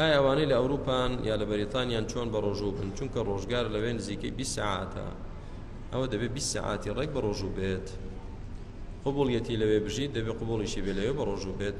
ئایا ئەوانەی لە ئەوروپان یا لە بەریتانیان چۆن بە ڕۆژوو بن چونکە ڕۆژگار لەوێ نزیکەی 20 ساعتە ئەوە دەبێت 20 ساعتی ڕێک بە ڕۆژوو بێت قوبڵیەتی لەوێ بژیت دەبێت قوبڵیشی بێ لەوێ بە ڕۆژوو بێت